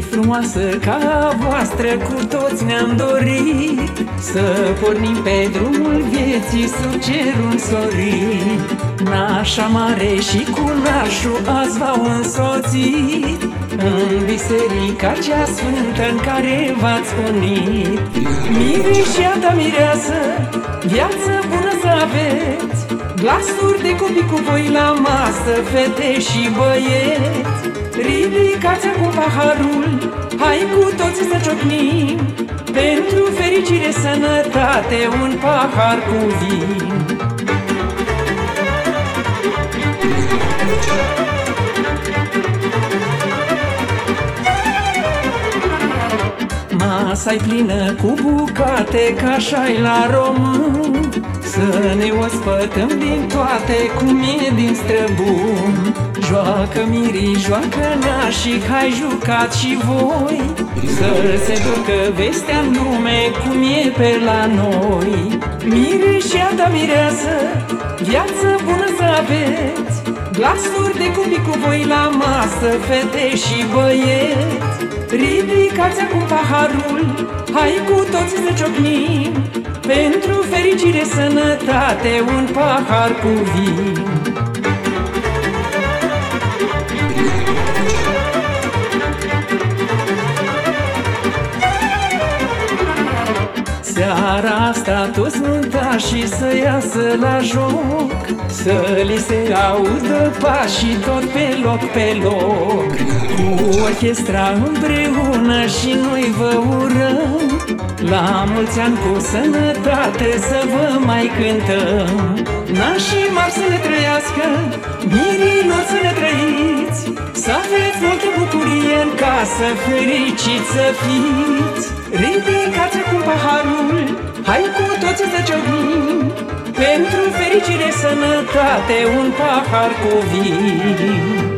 frumoasă ca voastră cu toți ne-am dorit. Să pornim pe drumul vieții sub cerul însorit. Nașa mare și cu nașul azi v-au însoțit. În biserica cea sfântă în care v-ați unit. Mirișiata mireasă, viață bună să aveți. Glasuri de copii cu voi la masă, fete și băieți Ridicați acum paharul, hai cu toții să ciocnim. Pentru fericire, sănătate, un pahar cu vin Masa-i plină cu bucate, ca așa la român Să ne ospătăm din toate, cum e din străbun. Joacă mirii, joacă nașii, hai jucați și voi. Să se ducă vestea în lume, cum e pe la noi. Mirișiata mireasă, viață bună să aveți. Glasuri de copii cu voi la masă, fete și băieți Ridicați acum paharul, hai cu toții să ciocnim. Pentru fericire, sănătate, un pahar cu vin Seara asta toți și să iasă la joc Să li se audă pașii tot pe loc, pe loc. Cu orchestra împreună și noi vă urăm La mulți ani cu sănătate să vă mai cântăm. Nașii mari să ne trăiască, mirilor să ne trăiți Să aveți multă bucurie în casă, fericiți să fiți. Ridicați acum paharul, hai cu toții să ciocnim. Pentru fericire, sănătate, un pahar cu vin